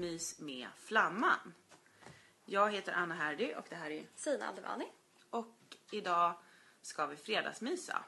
till Fredagsmys med Flamman. Jag heter Anna Herdy och det här är Sina Aldevani. och idag ska vi fredagsmysa.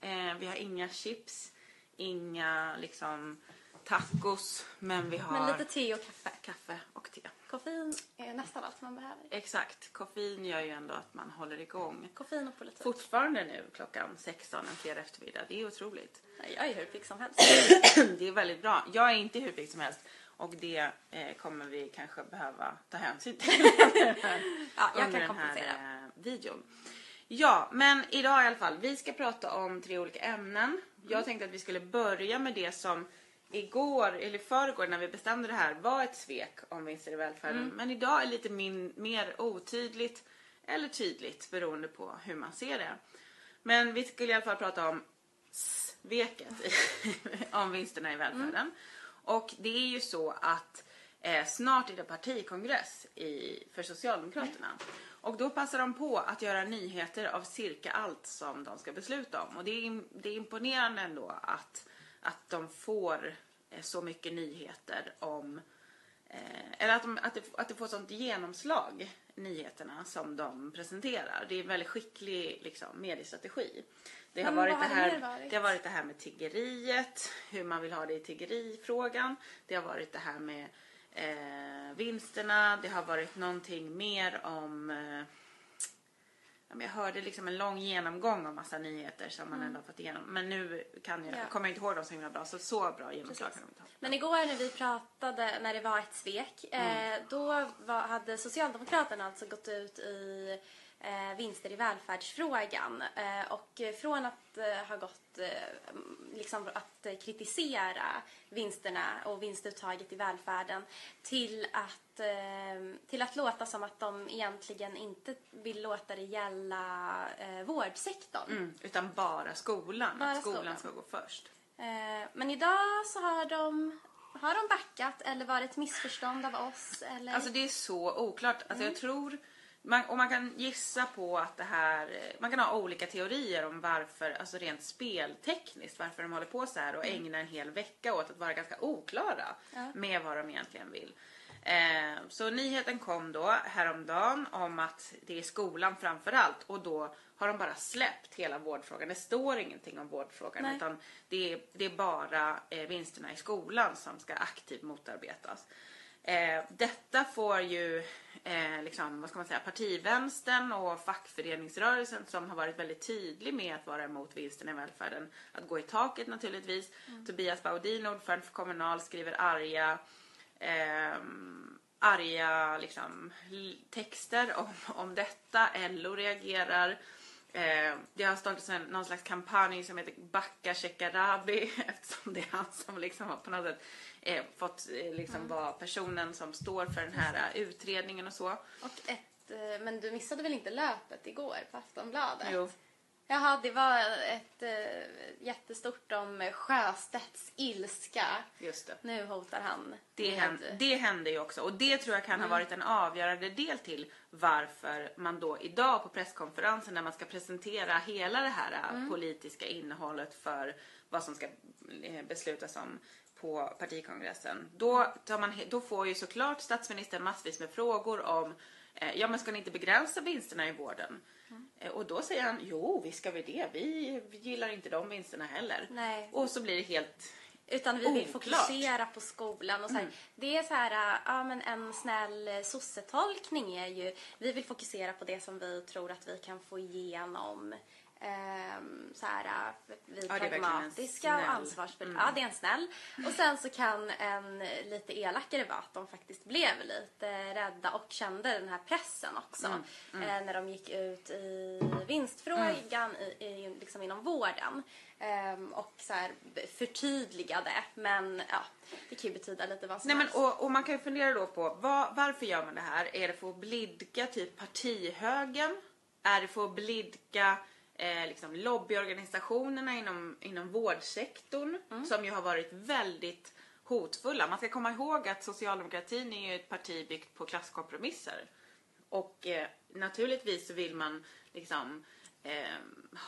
Eh, vi har inga chips, inga liksom tacos, men vi har Men lite te och kaffe. kaffe och te. Koffein är nästan allt man behöver. Exakt, koffein gör ju ändå att man håller igång. Koffein och politik. Fortfarande nu klockan 16 en fredag eftermiddag. Det är otroligt. Nej, Jag är hur pigg som helst. Det är väldigt bra. Jag är inte hur pigg som helst och det eh, kommer vi kanske behöva ta hänsyn till Ja, jag kan den kompensera. här eh, videon. Ja, men idag i alla fall. Vi ska prata om tre olika ämnen. Mm. Jag tänkte att vi skulle börja med det som igår, eller i förrgår när vi bestämde det här, var ett svek om vinster i välfärden. Mm. Men idag är lite min, mer otydligt eller tydligt beroende på hur man ser det. Men vi skulle i alla fall prata om sveket om vinsterna i välfärden. Och det är ju så att eh, snart är det partikongress i, för Socialdemokraterna. Och då passar de på att göra nyheter av cirka allt som de ska besluta om. Och det är, det är imponerande ändå att, att de får eh, så mycket nyheter om Eh, eller att, de, att, det, att det får sånt genomslag, nyheterna som de presenterar. Det är en väldigt skicklig liksom, mediestrategi. Det har, Men varit det, här, varit? det har varit det här med tiggeriet, hur man vill ha det i tiggerifrågan. Det har varit det här med eh, vinsterna. Det har varit någonting mer om eh, jag hörde liksom en lång genomgång av massa nyheter som man ändå har fått igenom. Men nu kan jag, Mm. Ja. kommer jag inte ihåg dem så himla bra. Så så bra genomslag kan de inte ha. Men igår när vi pratade, när det var ett svek, Mm. eh, då var, hade Socialdemokraterna alltså gått ut i eh, vinster i välfärdsfrågan. Eh, och från att eh, ha gått, eh, liksom att eh, kritisera vinsterna och vinstuttaget i välfärden till att, eh, till att låta som att de egentligen inte vill låta det gälla eh, vårdsektorn. Mm, utan bara skolan. Bara att skolan, skolan. ska gå först. Eh, Men idag så har de, har de backat eller var det ett missförstånd av oss? Eller? Alltså det är så oklart. Alltså Mm. jag tror... Man, och man kan gissa på att det här... Man kan ha olika teorier om varför, alltså rent speltekniskt, varför de håller på så här och ägnar en hel vecka åt att vara ganska oklara Mm. Ja. med vad de egentligen vill. Eh, så nyheten kom då häromdagen om att det är skolan framför allt och då har de bara släppt hela vårdfrågan. Det står ingenting om vårdfrågan Nej. utan det är, det är bara eh, vinsterna i skolan som ska aktivt motarbetas. Eh, detta får ju eh, liksom, vad ska man säga, partivänstern och fackföreningsrörelsen som har varit väldigt tydlig med att vara emot vinsten i välfärden att gå i taket naturligtvis. Tobias Baudin, ordförande för Kommunal, skriver arga ehm, arga liksom, texter om, om detta. LO reagerar. Eh, det har startats en, någon slags kampanj som heter Backa Shekarabi eftersom det är han som liksom har på något sätt eh, fått eh, liksom vara personen som står för den här eh, utredningen och så. Och ett, eh, men du missade väl inte löpet igår på Aftonbladet? Jo. Jaha, det var ett eh, jättestort om Sjöstedts ilska. Just det. Nu hotar han Det, med- hände, det hände ju också och det tror jag kan ha varit en avgörande del till varför man då idag på presskonferensen när man ska presentera hela det här äh, politiska innehållet för vad som ska eh, beslutas om på partikongressen. Då, tar man, då får ju såklart statsministern massvis med frågor om eh, ja men ska ni inte begränsa vinsterna i vården? Eh, Och då säger han jo visst ska vi det, vi, vi gillar inte de vinsterna heller. Nej. Och så blir det helt Utan vi vill Oklart. fokusera på skolan. Och så här, Det är så här, äh, ja men en snäll äh, sossetolkning är ju, vi vill fokusera på det som vi tror att vi kan få igenom. Ehm, så här, äh, vi Ja, pragmatiska och ansvarsfulla. Ja, det är en snäll. Och sen så kan en lite elakare vara att de faktiskt blev lite rädda och kände den här pressen också. Eh, när de gick ut i vinstfrågan i, i, liksom inom vården. Ehm, och så här förtydligade. Men ja, det kan ju betyda lite vad som Nej, men, helst. och, och man kan ju fundera då på vad, varför gör man det här? Är det för att blidka typ partihögen? Är det för att blidka eh, liksom lobbyorganisationerna inom, inom vårdsektorn som ju har varit väldigt hotfulla? Man ska komma ihåg att socialdemokratin är ju ett parti byggt på klasskompromisser. Och eh, naturligtvis så vill man liksom eh,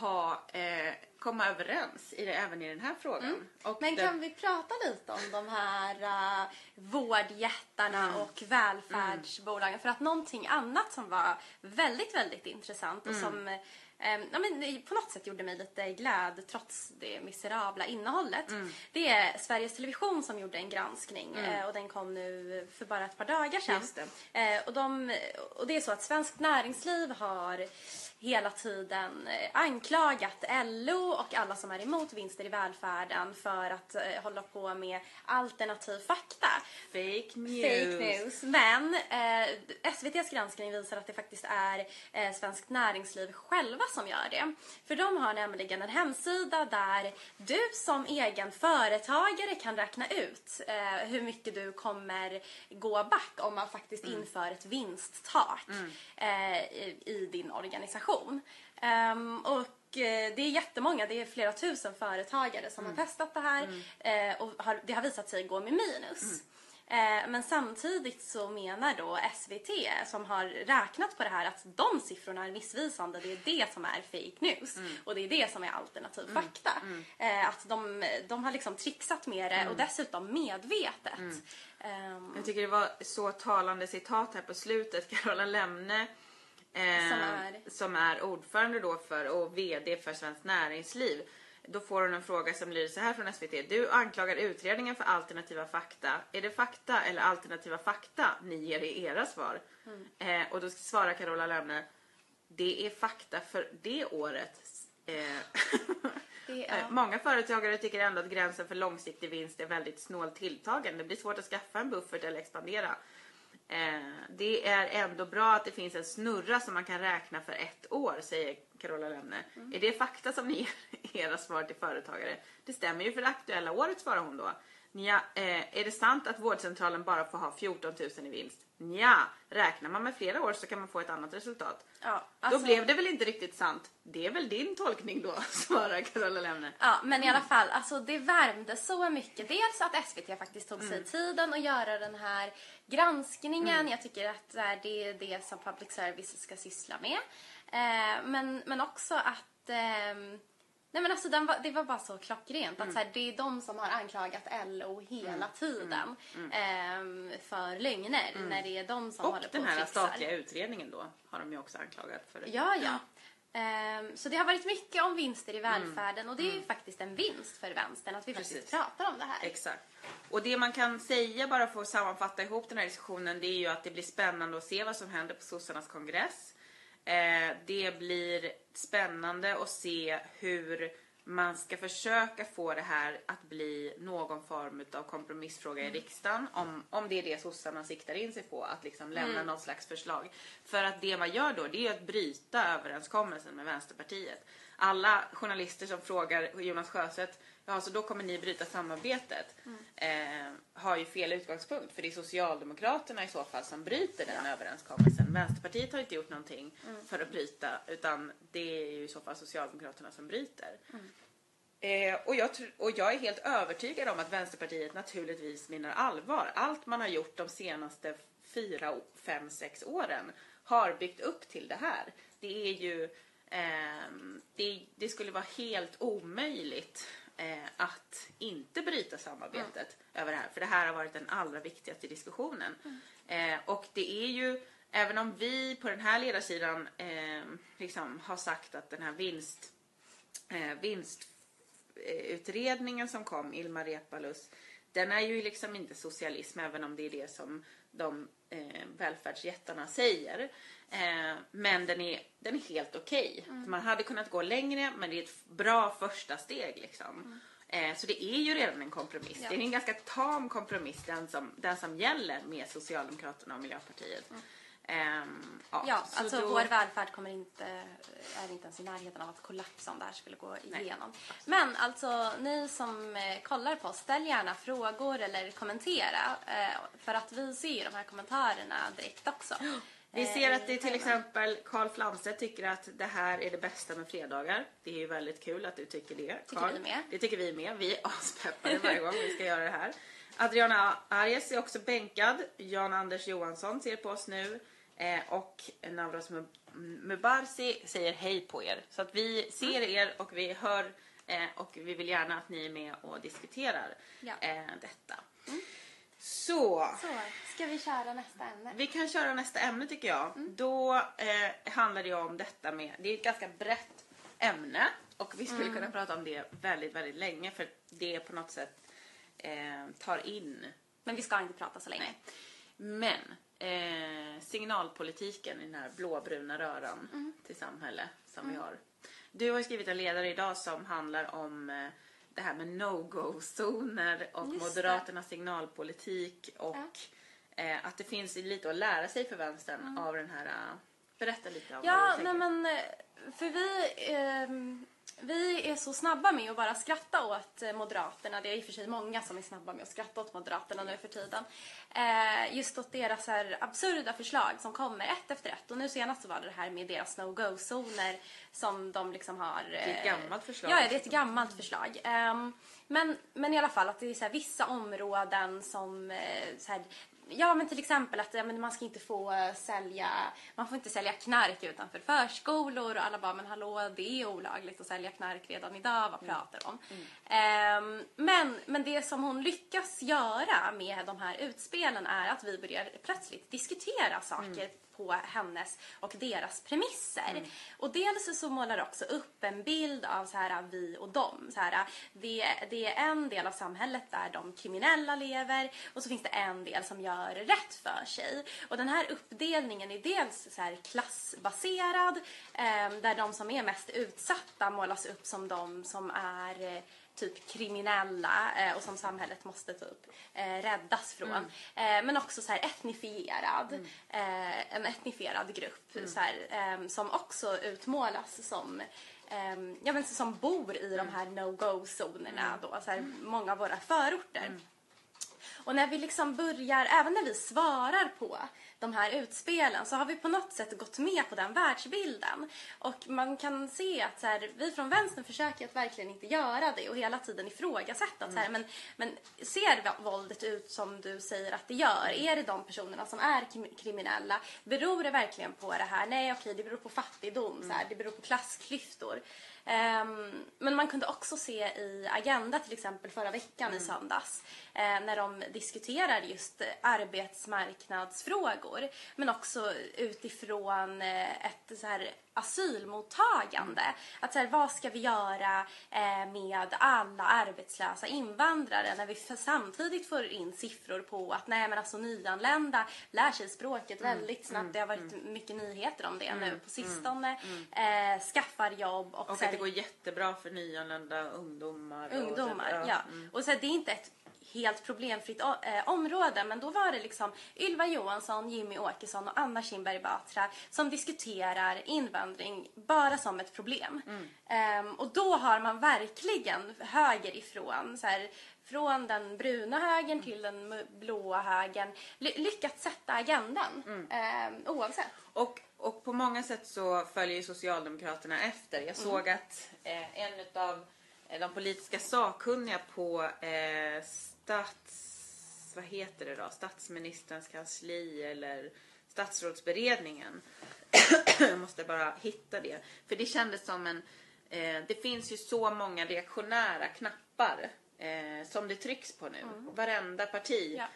ha, eh, komma överens i det, även i den här frågan. Och Men den- kan vi prata lite om de här uh, vårdjättarna Mm. och välfärdsbolagen? För att någonting annat som var väldigt, väldigt intressant Mm. och som eh, ja, men på något sätt gjorde mig lite glad trots det miserabla innehållet. Mm. Det är Sveriges Television som gjorde en granskning eh, och den kom nu för bara ett par dagar sedan. Det. Eh, och, de, och det är så att Svenskt Näringsliv har hela tiden eh, anklagat LO och alla som är emot vinster i välfärden för att eh, hålla på med alternativ fakta. Fake news. Fake news. Men eh, SVTs granskning visar att det faktiskt är eh, Svenskt Näringsliv själva som gör det. För de har nämligen en hemsida där du som egen företagare kan räkna ut eh, hur mycket du kommer gå back om man faktiskt inför ett vinsttak eh, i, i din organisation. Ehm, och eh, det är jättemånga, det är flera tusen företagare som har testat det här eh, och har, det har visat sig gå med minus. Eh, Men samtidigt så menar då SVT som har räknat på det här att de siffrorna är missvisande. Det är det som är fake news. Och det är det som är alternativ fakta. Eh, Att de, de har liksom trixat med det och dessutom medvetet. Ehm, Jag tycker det var så talande citat här på slutet. Carola Lemne eh, Som är? som är ordförande då för och VD för Svenskt Näringsliv. Då får hon en fråga som lyder så här från SVT. Du anklagar utredningen för alternativa fakta. Är det fakta eller alternativa fakta ni ger i era svar? Mm. Eh, och då svarar Carola Lemne. Det är fakta för det året. Eh, Det är, Många företagare tycker ändå att gränsen för långsiktig vinst är väldigt snålt tilltagen. Det blir svårt att skaffa en buffert eller expandera. Eh, det är ändå bra att det finns en snurra som man kan räkna för ett år, säger Carola Lemne. Är det fakta som ni ger era svar till företagare? Det stämmer ju för det aktuella året, svarar hon då. Nja, eh, är det sant att vårdcentralen bara får ha 14 000 i vinst? Nja, räknar man med flera år så kan man få ett annat resultat. ja, Då alltså- blev det väl inte riktigt sant? Det är väl din tolkning då, svarar Carola Lemne. Ja, men i alla fall, alltså det värmde så mycket. Dels att SVT faktiskt tog Mm. sig tiden att göra den här granskningen. Jag tycker att eh, det är det som public service ska syssla med. Eh, men, men också att ehm, Nej men alltså den var, det var bara så klockrent Mm. att så här, det är de som har anklagat LO hela tiden ehm, för lögner när det är de som Mm. Och håller på den här och statliga utredningen då har de ju också anklagat för. Ja, ja. Ehm, så det har varit mycket om vinster i Mm. välfärden och det är ju faktiskt en vinst för vänstern att vi faktiskt Precis. pratar om det här. Exakt. Och det man kan säga bara för att sammanfatta ihop den här diskussionen det är ju att det blir spännande att se vad som händer på sossarnas kongress. Eh, det blir spännande att se hur man ska försöka få det här att bli någon form av kompromissfråga i riksdagen. Om, om det är det sossarna siktar in sig på, att liksom lämna något slags förslag. För att det man gör då, det är att bryta överenskommelsen med Vänsterpartiet. Alla journalister som frågar Jonas Sjöstedt, ja så då kommer ni bryta samarbetet, eh, har ju fel utgångspunkt. För det är Socialdemokraterna i så fall som bryter den överenskommelsen. Vänsterpartiet har inte gjort någonting för att bryta, utan det är ju i så fall Socialdemokraterna som bryter. Eh, och, jag och jag är helt övertygad om att Vänsterpartiet naturligtvis menar allvar. Allt man har gjort de senaste fyra, fem, sex åren har byggt upp till det här. Det är ju ehm, det, det skulle vara helt omöjligt eh, att inte bryta samarbetet över det här. För det här har varit den allra viktigaste diskussionen. Eh, och det är ju, även om vi på den här ledarsidan eh, liksom har sagt att den här vinst, eh, vinstutredningen som kom, Ilmar Reepalus, den är ju liksom inte socialism även om det är det som de eh, välfärdsjättarna säger. Eh, men den är, den är helt okej. Man hade kunnat gå längre men det är ett bra första steg liksom. Eh, så det är ju redan en kompromiss. Ja. Det är en ganska tam kompromiss den som, den som gäller med Socialdemokraterna och Miljöpartiet. Ehm, Ja, så alltså då- vår välfärd kommer inte, är inte ens i närheten av att kollapsa om det här skulle gå Nej, igenom. Men alltså ni som eh, kollar på oss, ställ gärna frågor eller kommentera. Eh, för att vi ser ju de här kommentarerna direkt också. Vi Eh, ser att det till exempel Karl Flamstedt tycker att det här är det bästa med fredagar. Det är ju väldigt kul att du tycker det. Tycker Carl. vi med. Det tycker vi med. Vi är aspeppade varje gång vi ska göra det här. Adriana Arias är också bänkad. Jan-Anders Johansson ser på oss nu. Eh, och Navras Mubarsi säger hej på er. Så att vi ser er och vi hör eh, och vi vill gärna att ni är med och diskuterar Ja. eh, detta. Så, Så, ska vi köra nästa ämne? vi kan köra nästa ämne tycker jag. Då eh, handlar det om detta med, det är ett ganska brett ämne och vi skulle kunna prata om det väldigt, väldigt länge för det på något sätt eh, tar in Men vi ska inte prata så länge. men eh, signalpolitiken i den här blåbruna röran Mm. till samhälle som vi har. Du har skrivit en ledare idag som handlar om eh, det här med no-go-zoner och Just det. Moderaternas signalpolitik och eh, att det finns lite att lära sig för vänstern av den här... eh, berätta lite om Mm. Ja, nej men eh, för vi, ehm, vi är så snabba med att bara skratta åt eh, Moderaterna. Det är i och för sig många som är snabba med att skratta åt Moderaterna nu för tiden. Eh, just åt deras här absurda förslag som kommer ett efter ett. Och nu senast så var det det här med deras no-go-zoner som de liksom har... Det är ett eh, gammalt förslag. Ja, det är ett gammalt förslag. Ehm, men, men i alla fall att det är så här, vissa områden som eh, så här, Ja men till exempel att ja, men man ska inte få eh, sälja, man får inte sälja knark utanför förskolor och alla bara men hallå det är olagligt att sälja knark redan idag, vad pratar du om? Ehm, men, men det som hon lyckas göra med de här utspelen är att vi börjar plötsligt diskutera saker på hennes och deras premisser. Och dels så målar det också upp en bild av så här vi och dem. Så här, det, det är en del av samhället där de kriminella lever och så finns det en del som gör rätt för sig. Och den här uppdelningen är dels så här klassbaserad eh, där de som är mest utsatta målas upp som de som är typ kriminella eh, och som samhället måste typ eh, räddas från. Eh, men också så här etnifierad, eh, en etnifierad grupp så här, som också utmålas som ja, men som bor i de här no-go-zonerna då, så här, många av våra förorter. Och när vi liksom börjar, även när vi svarar på de här utspelen så har vi på något sätt gått med på den världsbilden. Och man kan se att så här, vi från vänstern försöker att verkligen inte göra det och hela tiden ifrågasätta. att Så här, men, men ser våldet ut som du säger att det gör? Är det de personerna som är krim- kriminella? Beror det verkligen på det här? Nej, okej, det beror på fattigdom, så här, det beror på klassklyftor. Ehm, men man kunde också se i Agenda till exempel förra veckan i söndags eh, när de diskuterade just eh, arbetsmarknadsfrågor men också utifrån eh, ett så här asylmottagande. Att så här, vad ska vi göra eh, med alla arbetslösa invandrare när vi samtidigt får in siffror på att nej men alltså nyanlända lär sig språket väldigt snabbt. Det har varit mycket nyheter om det nu på sistone. Eh, skaffar jobb och, Och så att här- det går jättebra för nyanlända ungdomar. och ungdomar. typ, ja. Mm. Och så här, det är inte ett helt problemfritt eh, område men då var det liksom Ylva Johansson, Jimmy Åkesson och Anna Kinberg Batra som diskuterar invandring bara som ett problem. Ehm, och då har man verkligen höger ifrån så här, från den bruna högern till den blåa högern ly- lyckats sätta agendan ehm, oavsett. Och, och på många sätt så följer Socialdemokraterna efter. Jag såg att eh, en av de politiska sakkunniga på eh, stats... Vad heter det då? Statsministerns kansli eller statsrådsberedningen. Jag måste bara hitta det. För det kändes som en... Eh, det finns ju så många reaktionära knappar eh, som det trycks på nu. Varenda parti. Ja.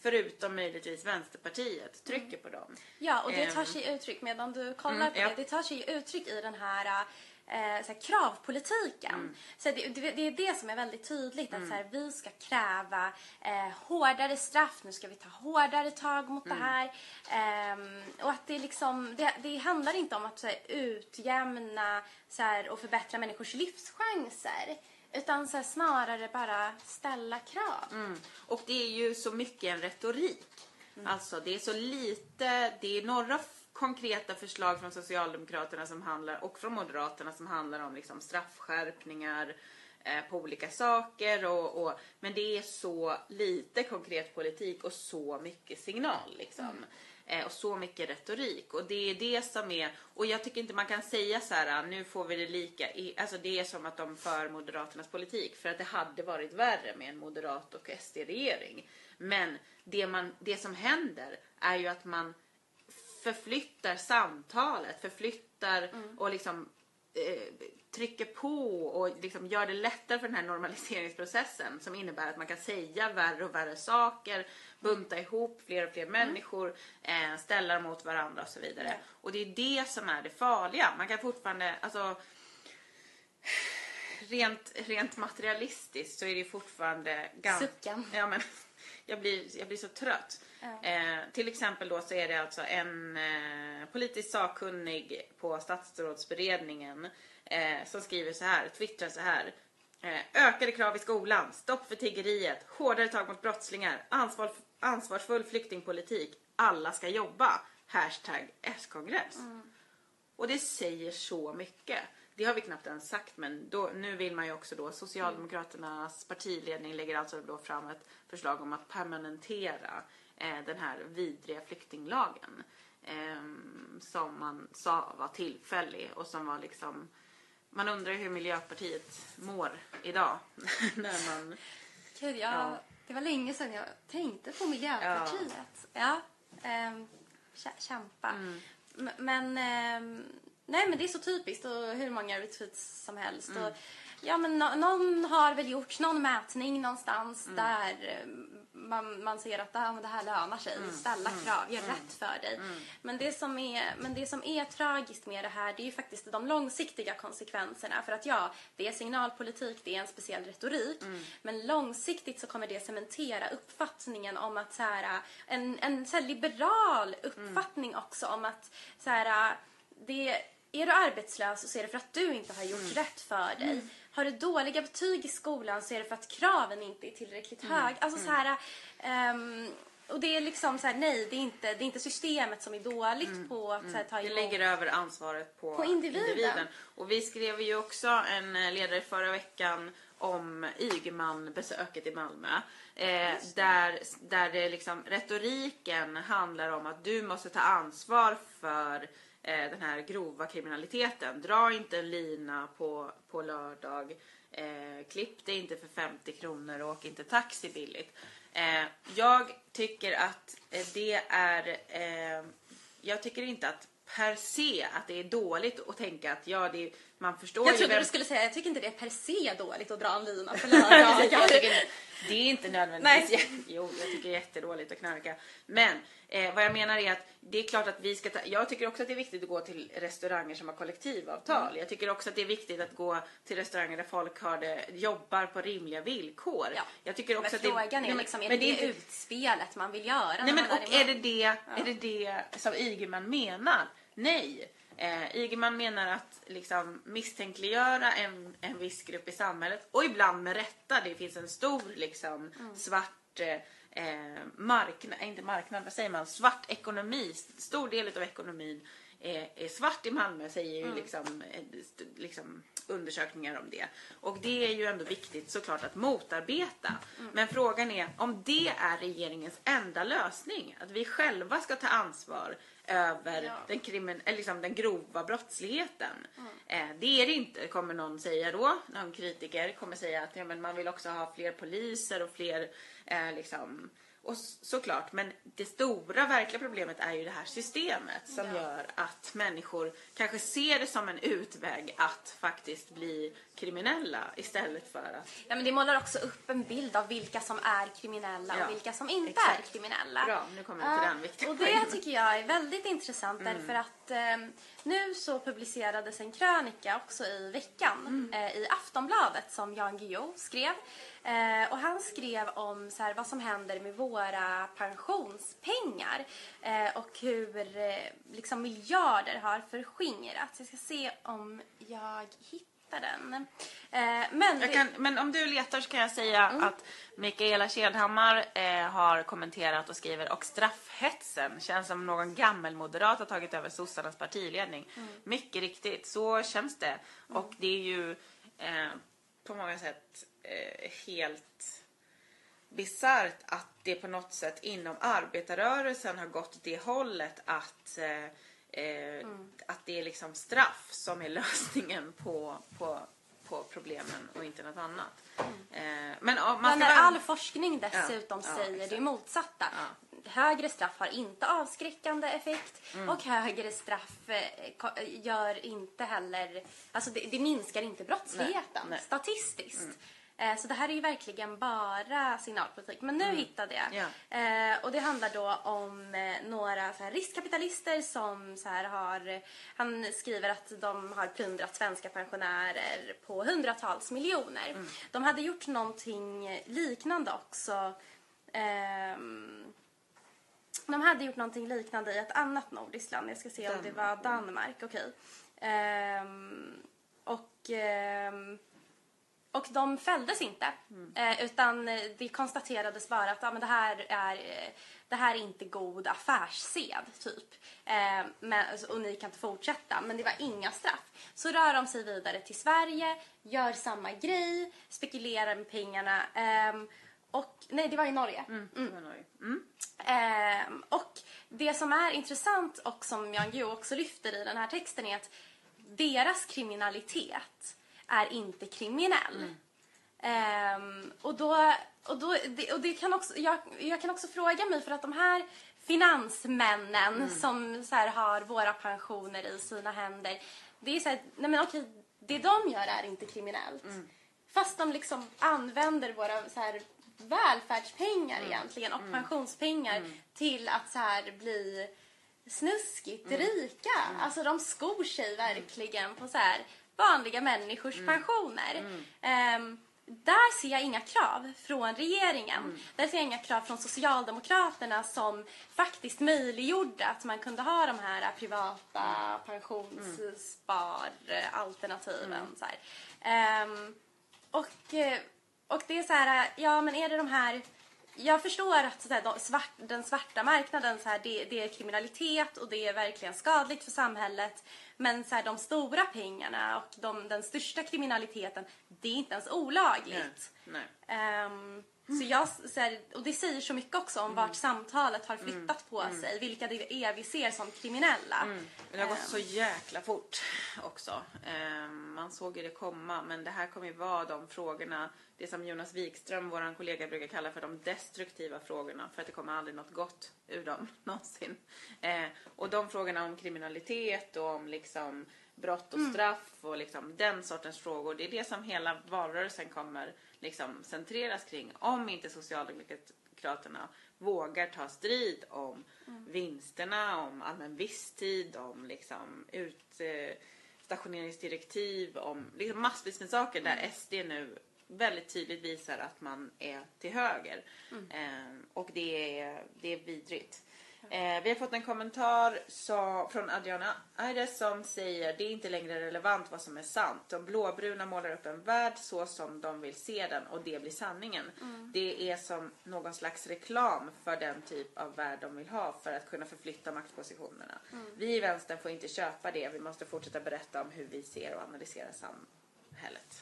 Förutom möjligtvis Vänsterpartiet trycker på dem. Ja, och det tar Ehm. sig uttryck medan du kollar Mm, på ja. det. Det tar sig uttryck i den här, eh, så här kravpolitiken. Mm. Så det, det, det är det som är väldigt tydligt. Att så här, vi ska kräva eh, hårdare straff. Nu ska vi ta hårdare tag mot Mm. det här. Ehm, och att det liksom, det, det handlar inte om att så här, utjämna så här, och förbättra människors livschanser. Utan så snarare bara ställa krav. Mm. Och det är ju så mycket en retorik. Alltså det är så lite, det är några konkreta förslag från Socialdemokraterna som handlar, och från Moderaterna som handlar om liksom straffskärpningar eh, på olika saker. Och, och, men det är så lite konkret politik och så mycket signal liksom. Eh, och så mycket retorik. Och det är det som är, och jag tycker inte man kan säga så här, ah, nu får vi det lika, alltså det är som att de för Moderaternas politik. För att det hade varit värre med en moderat och SD-regering. Men det, man, det som händer är ju att man förflyttar samtalet, förflyttar Mm. och liksom eh, trycker på och liksom gör det lättare för den här normaliseringsprocessen som innebär att man kan säga värre och värre saker, bunta ihop fler och fler människor, eh, ställa dem mot varandra och så vidare. Mm. Och det är det som är det farliga. Man kan fortfarande, alltså rent, rent materialistiskt så är det fortfarande ganska... Sucken. Ja, men, jag, blir, jag blir så trött. Eh, till exempel då så är det alltså en eh, politisk sakkunnig på statsrådsberedningen eh, som skriver så här, twittrar så här. Eh, ökade krav i skolan, stopp för tiggeriet, hårdare tag mot brottslingar, ansvar, ansvarsfull flyktingpolitik, alla ska jobba. Hashtag S-kongress. Och det säger så mycket. Det har vi knappt ens sagt men då, nu vill man ju också då, Socialdemokraternas partiledning lägger alltså då fram ett förslag om att permanentera den här vidriga flyktinglagen. ehm, som man sa var tillfällig och som var liksom man undrar hur Miljöpartiet mår idag. när man... Gud, jag, Ja. det var länge sedan jag tänkte på Miljöpartiet. Ja. ehm, kä- kämpa. Mm. Men, ehm, nej men det är så typiskt och hur många retweets som helst. Mm. Och, ja men nå- någon har väl gjort någon mätning någonstans Mm. där eh, man, man ser att men det här lönar sig. Mm. Ställa krav, gör rätt för dig. Men, det som är, men det som är tragiskt med det här det är ju faktiskt de långsiktiga konsekvenserna. För att ja, det är signalpolitik, det är en speciell retorik. Men långsiktigt så kommer det cementera uppfattningen om att så här, en, en så liberal uppfattning också om att så här, det, är du arbetslös så är det för att du inte har gjort rätt för dig. Har du dåliga betyg i skolan så är det för att kraven inte är tillräckligt höga. Alltså så här, ehm, och det är liksom så här, nej, det är inte, det är inte systemet som är dåligt på att så här, ta Det emot. lägger över ansvaret på, På individen. Och vi skrev ju också en eh, ledare förra veckan om Ygeman-besöket i Malmö. Eh, där, där det liksom, retoriken handlar om att du måste ta ansvar för eh, den här grova kriminaliteten. Dra inte en lina på, på lördag. Eh, klipp dig inte för 50 kronor och åk inte taxi billigt. Eh, jag tycker att eh, det är... Eh, jag tycker inte att per se att det är dåligt att tänka att ja, det är, man förstår Jag trodde vem- du skulle säga, jag tycker inte det är per se dåligt att dra en lina på jag lördagar. tycker det är inte nödvändigtvis jä- Jo, jag tycker det är jättedåligt att knarka. Men eh, vad jag menar är att det är klart att vi ska ta, Jag tycker också att det är viktigt att gå till restauranger som har kollektivavtal. Mm. Jag tycker också att det är viktigt att gå till restauranger där folk har det, jobbar på rimliga villkor. Ja. Jag tycker också Men att det, frågan Nej, är liksom, är men det det inte- utspelet man vill göra? Nej men och är det det, är det det som Ygeman menar? Nej. Eh, Ygeman menar att liksom misstänkliggöra en, en viss grupp i samhället och ibland med rätta. Det finns en stor liksom svart eh, eh, marknad, inte marknad, vad säger man? Svart ekonomi. Stor del av ekonomin är, är svart i Malmö säger ju liksom, eh, liksom undersökningar om det. Och det är ju ändå viktigt såklart att motarbeta. Men frågan är om det är regeringens enda lösning. Att vi själva ska ta ansvar över Ja. den, krimin- liksom den grova brottsligheten. Eh, det är det inte, kommer någon säga då. Någon kritiker kommer säga att ja, men man vill också ha fler poliser och fler eh, liksom och såklart, men det stora verkliga problemet är ju det här systemet som Ja. gör att människor kanske ser det som en utväg att faktiskt bli kriminella istället för att... Ja, men det målar också upp en bild av vilka som är kriminella Ja, och vilka som inte exakt. är kriminella. Bra, nu kommer vi till den viktiga Och det poängen. tycker jag är väldigt intressant Mm. därför att eh, nu så publicerades en krönika också i veckan Mm. eh, i Aftonbladet som Jan Guillou skrev. Eh, och han skrev om så här, vad som händer med våra pensionspengar eh, och hur eh, liksom miljarder har förskingrats. Jag ska se om jag hittar den. Eh, men Jag kan, men om du letar så kan jag säga att Mikaela Kedhammar eh, har kommenterat och skriver och straffhetsen känns som någon gammelmoderat har tagit över sossarnas partiledning. Mycket riktigt, så känns det. Och det är ju eh, på många sätt eh, helt bisarrt att det på något sätt inom arbetarrörelsen har gått åt det hållet att eh, eh, att det är liksom straff som är lösningen på, på, på problemen och inte något annat. Eh, men ja, man Men när vara- all forskning dessutom Ja, ja, säger exakt. det motsatta. Ja. högre straff har inte avskräckande effekt Mm. och högre straff eh, gör inte heller, alltså det, det minskar inte brottsligheten Nej, nej. statistiskt. Eh, Så det här är ju verkligen bara signalpolitik. Men Mm. nu hittade jag. Ja. Eh, och det handlar då om eh, några så här, riskkapitalister som så här, har... Han skriver att de har plundrat svenska pensionärer på hundratals miljoner. Mm. De hade gjort någonting liknande också. ehm, de hade gjort någonting liknande i ett annat nordiskt land. Jag ska se om det var Danmark. Okej. Ehm, och... och de fälldes inte. Eh, utan eh, det konstaterades bara att ja, men det, här är, eh, det här är inte god affärssed, typ. Eh, men, alltså, och ni kan inte fortsätta. Men det var inga straff. Så rör de sig vidare till Sverige, gör samma grej, spekulerar med pengarna. ehm, och, nej, det var i Norge. Det var Norge. Mm. Ehm, och det som är intressant och som Jan Guillou också lyfter i den här texten är att deras kriminalitet är inte kriminell. Ehm, och då, och då det, och det kan också, jag, jag kan också fråga mig för att de här finansmännen som så här, har våra pensioner i sina händer. Det är så här, nej men okej, det de gör är inte kriminellt. Fast de liksom använder våra så här, välfärdspengar egentligen och pensionspengar till att så här bli snuskigt rika. Alltså de skor sig verkligen på så här vanliga människors pensioner. Ehm, där ser jag inga krav från regeringen. Där ser jag inga krav från Socialdemokraterna som faktiskt möjliggjorde att man kunde ha de här privata pensionsspar-alternativen. Här. Ehm, och, eh, och det är så här, ja men är det de här jag förstår att så här, de, svart, den svarta marknaden så här, det, det är kriminalitet och det är verkligen skadligt för samhället. Men så här, de stora pengarna och de, den största kriminaliteten, det är inte ens olagligt. Nej. Ehm, så jag, så här, och det säger så mycket också om vart samtalet har flyttat på sig. Vilka det är vi ser som kriminella. Men Det har gått så jäkla fort också. Eh, Man såg ju det komma, men det här kommer ju vara de frågorna, det som Jonas Wikström, vår kollega, brukar kalla för de destruktiva frågorna, för att det kommer aldrig något gott ur dem någonsin. Eh, och de frågorna om kriminalitet och om liksom brott och straff och liksom den sortens frågor, det är det som hela valrörelsen kommer liksom centreras kring. Om inte Socialdemokraterna vågar ta strid om vinsterna, om allmän visstid, om liksom utstationeringsdirektiv, om liksom massvis med saker där SD nu väldigt tydligt visar att man är till höger. Eh, och det är, det är vidrigt. Eh, vi har fått en kommentar så, från Adriana Aires som säger det är inte längre relevant vad som är sant. De blåbruna målar upp en värld så som de vill se den och det blir sanningen. Det är som någon slags reklam för den typ av värld de vill ha för att kunna förflytta maktpositionerna. Vi i vänstern får inte köpa det. Vi måste fortsätta berätta om hur vi ser och analyserar samhället.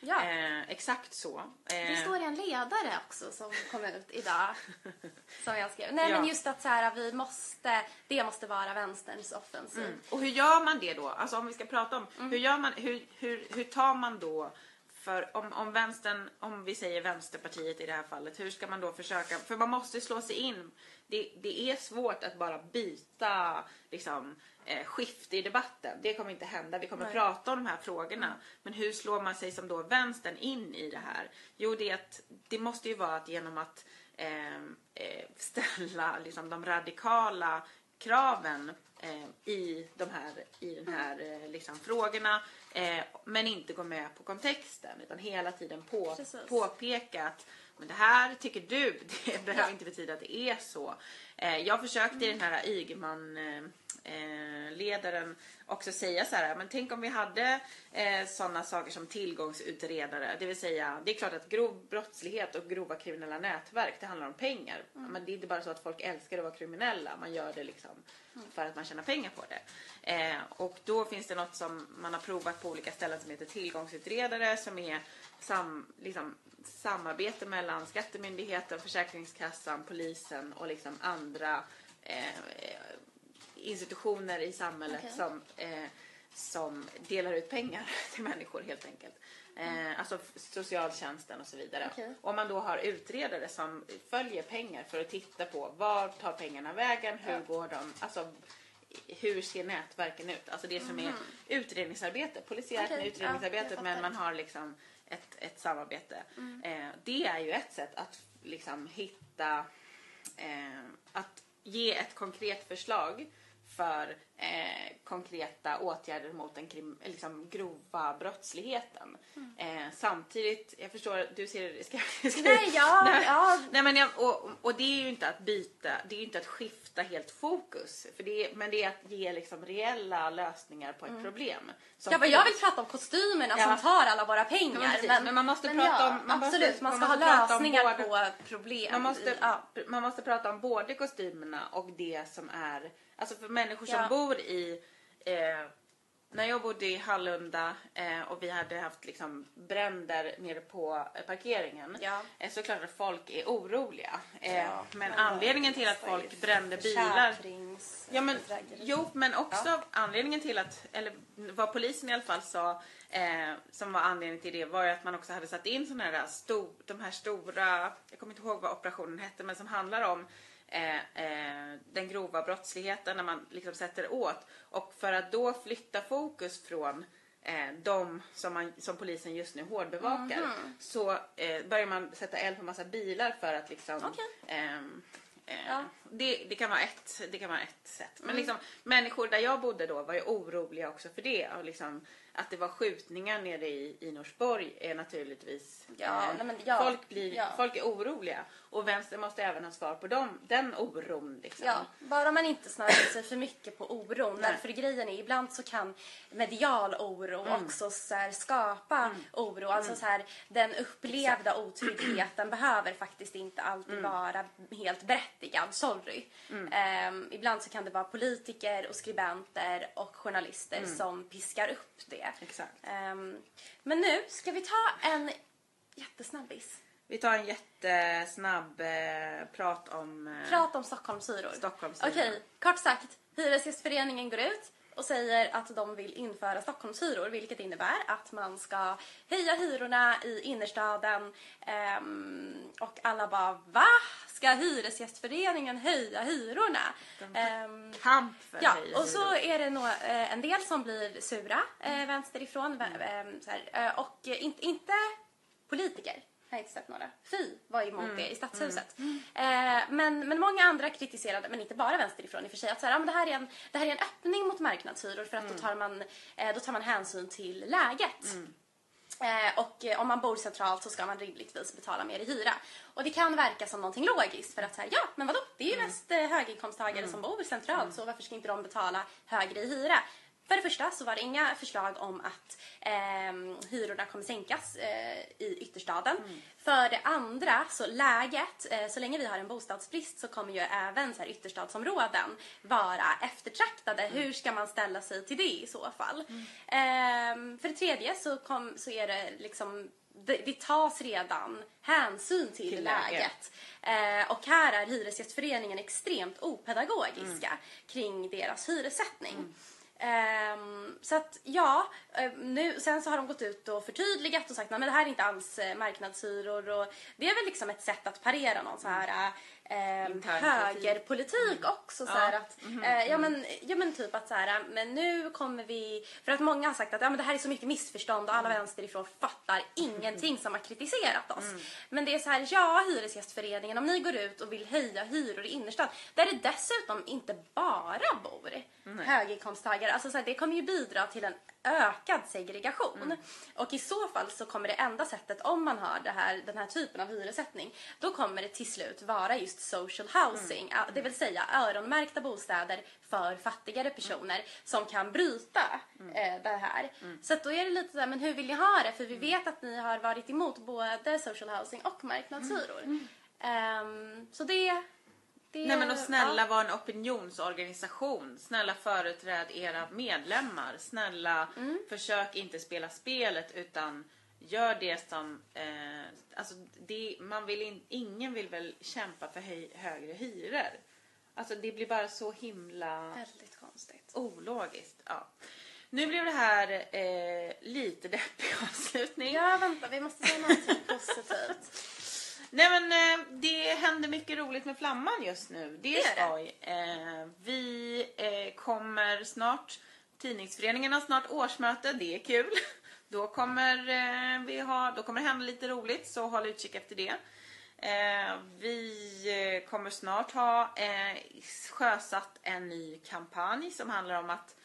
Ja. Eh, exakt så. Det Eh, står i en ledare också som kom ut idag. som jag skrev. Nej Ja. men just att så här, vi måste, det måste vara vänsterns offensiv. Och hur gör man det då? Alltså om vi ska prata om, hur gör man, hur, hur, hur tar man då för om, om vänstern, om vi säger vänsterpartiet i det här fallet, hur ska man då försöka, för man måste slå sig in. Det, det är svårt att bara byta liksom, eh, skifte i debatten. Det kommer inte hända. Vi kommer Nej. prata om de här frågorna. Men hur slår man sig som då vänstern in i det här? Jo, det, att, det måste ju vara att genom att eh, eh, ställa liksom, de radikala kraven i, de här, i den här eh, liksom, frågorna. Eh, men inte gå med på kontexten utan hela tiden på, Precis. påpeka att men det här tycker du, det behöver Ja. inte betyda att det är så. Eh, jag försökte i den här Ygeman eh, eh, ledaren också säga så här, men tänk om vi hade eh, sådana saker som tillgångsutredare, det vill säga det är klart att grov brottslighet och grova kriminella nätverk, det handlar om pengar. Men det är inte bara så att folk älskar att vara kriminella, man gör det liksom för att man tjänar pengar på det. Eh, och då finns det något som man har provat på olika ställen som heter tillgångsutredare som är sam, liksom, samarbete mellan Skattemyndigheten, Försäkringskassan, Polisen och liksom andra eh, institutioner i samhället Okej. som, eh, som delar ut pengar till människor helt enkelt. Eh, alltså f- socialtjänsten och så vidare. Okej. Om man då har utredare som följer pengar för att titta på var tar pengarna vägen, hur går de, alltså hur ser nätverken ut? Alltså det som är utredningsarbete, polisiärt. Okej, med ja, men man har liksom ett, ett samarbete. Mm. Eh, det är ju ett sätt att liksom hitta, eh, att ge ett konkret förslag för eh, konkreta åtgärder mot den krim, liksom grova brottsligheten. Mm. Eh, samtidigt, jag förstår, du ser... Ska, ska, Nej, ja, Nej. ja. Nej, men jag, och, och det är ju inte att byta, det är ju inte att skifta helt fokus. För det är, men det är att ge liksom reella lösningar på ett problem. som Ja, vad jag vill prata om kostymerna Ja. som tar alla våra pengar. men precis. Men man måste prata ja, om- man måste- absolut, man man ska ha måste prata om lösningar både- på problem. Man måste, man måste prata om både kostymerna och det som är... Alltså för människor som Ja. Bor i... Eh, när jag bodde i Hallunda eh, och vi hade haft liksom bränder nere på eh, parkeringen Ja. eh, så är klart att folk är oroliga. Eh, Ja, men anledningen till att folk brände bilar Ja men, jo, men också anledningen till att, eller vad polisen i alla fall sa, eh, som var anledningen till det var ju att man också hade satt in sådana här stor, de här stora, jag kommer inte ihåg vad operationen hette, men som handlar om eh, eh, den grova brottsligheten när man liksom sätter åt. Och för att då flytta fokus från eh, de som, man, som polisen just nu hårdbevakar Mhm. så eh, börjar man sätta eld på massa bilar för att liksom Okej. ehm, eh, Ja. det, det, kan vara ett, det kan vara ett sätt. Men Mm. liksom, människor där jag bodde då var ju oroliga också för det. Och liksom, att det var skjutningar nere i, i Norsborg är naturligtvis... eh, Ja, nej men ja, folk, blir, folk är oroliga. Och vänster måste även ha svar på dem, den oron. Liksom. Ja, bara man inte snarare sig för mycket på oron. Nej. Därför grejen är ibland så kan medial oro Mm. också så här, skapa oro. Alltså så här, den upplevda otryggheten behöver faktiskt inte alltid Mm. vara helt berättigad. Sorry. Ehm, ibland så kan det vara politiker och skribenter och journalister Mm. som piskar upp det. Exakt. Ehm, men nu ska vi ta en jättesnabbis. Vi tar en jättesnabb eh, prat om... Eh, Prata om Stockholmshyror. Stockholmshyror. Okej, kort sagt. Hyresgästföreningen går ut och säger att de vill införa Stockholmshyror vilket innebär att man ska höja hyrorna i innerstaden ehm, och alla bara va? Ska Hyresgästföreningen höja hyrorna? Ehm, Kamp för Ja, höjda och så hyror. är det nog eh, en del som blir sura eh, vänsterifrån. vä- Mm. eh, så här, eh, och inte, inte politiker. Jag har inte sett några. Fi var emot Mm. det i stadshuset. Eh, men, men många andra kritiserade, men inte bara vänsterifrån i och för sig, att så här, ja, men det, här är en, det här är en öppning mot marknadshyror för att Mm. då, tar man, eh, då tar man hänsyn till läget. Mm. Eh, och eh, om man bor centralt så ska man rimligtvis betala mer i hyra. Och det kan verka som någonting logiskt för att säga ja, men vadå? Det är ju mest eh, höginkomsttagare som bor centralt så varför ska inte de betala högre i hyra? För det första så var det inga förslag om att ehm, hyrorna kommer sänkas eh, i ytterstaden. För det andra, så läget, eh, så länge vi har en bostadsbrist så kommer ju även så här, ytterstadsområden vara eftertraktade. Hur ska man ställa sig till det i så fall? Ehm, för det tredje så, kom, så är det liksom det, det tas redan hänsyn till, Till läget. läget. Eh, och här är Hyresgästföreningen extremt opedagogiska kring deras hyressättning. Ehm, så att ja, eh, nu, sen så har de gått ut och förtydligat och sagt att det här är inte alls eh, marknadshyror. Och det är väl liksom ett sätt att parera någon så här eh, högerpolitik också. Så Ja. att, eh, ja, men, ja men typ att så här, men nu kommer vi, för att många har sagt att ja, men det här är så mycket missförstånd och alla vänsterifrån fattar ingenting som har kritiserat oss. Men det är så här, ja Hyresgästföreningen om ni går ut och vill höja hyror i innerstan där det dessutom inte bara bor höginkomsttagare, alltså så här, det kommer ju bidra till en ökad segregation. Och i så fall så kommer det enda sättet om man har det här, den här typen av hyressättning, då kommer det till slut vara just social housing, ja, det vill säga öronmärkta bostäder för fattigare personer som kan bryta eh, det här. Så att då är det lite såhär, men hur vill ni ha det? För vi vet att ni har varit emot både social housing och marknadshyror. Ehm, så det, det... Nej men och snälla ja. var en opinionsorganisation. Snälla företräd era medlemmar. Snälla Mm. försök inte spela spelet utan gör det som... Eh, alltså det, man vill in, ingen vill väl kämpa för höj, högre hyror. Alltså det blir bara så himla Väldigt konstigt. ologiskt. Ja. Nu blev det här eh, lite deppig avslutning. Ja, vänta, vi måste säga något positivt. Nej men eh, det händer mycket roligt med Flamman just nu. Det Det är skoj. Eh, vi eh, kommer snart, Tidningsföreningen har snart årsmöte, det är kul. Då kommer, vi ha, då kommer det hända lite roligt, så håll utkik efter det. Vi kommer snart ha sjösatt en ny kampanj som handlar om att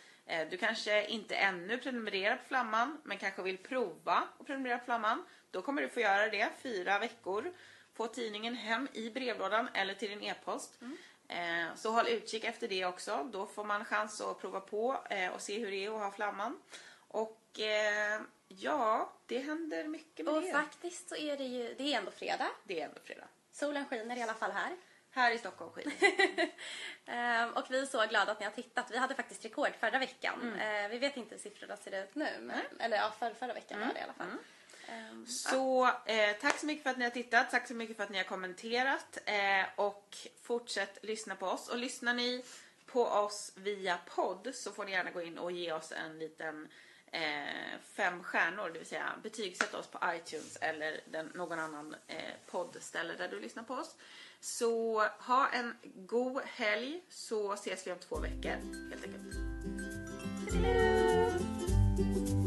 du kanske inte ännu prenumererar på Flamman men kanske vill prova att prenumerera på Flamman. Då kommer du få göra det fyra veckor. Få tidningen hem i brevlådan eller till din e-post. Eh, så håll utkik efter det också. Då får man chans att prova på eh, och se hur det är att ha Flamman. Och eh, ja, det händer mycket med Och det. faktiskt så är det ju, det är ändå fredag. Det är ändå fredag. Solen skiner i alla fall här. Här i Stockholm skiner Ehm, och vi är så glada att ni har tittat. Vi hade faktiskt rekord förra veckan. Mm. Ehm, vi vet inte hur siffrorna ser ut nu. Men, eller ja, för, förra veckan var det i alla fall. Ehm, Så eh, tack så mycket för att ni har tittat, tack så mycket för att ni har kommenterat eh, och fortsätt lyssna på oss. Och lyssnar ni på oss via podd så får ni gärna gå in och ge oss en liten eh, fem stjärnor, det vill säga betygsätta oss på iTunes eller den, någon annan eh, poddställe där du lyssnar på oss. Så ha en god helg så ses vi om två veckor helt enkelt. Toodiloo!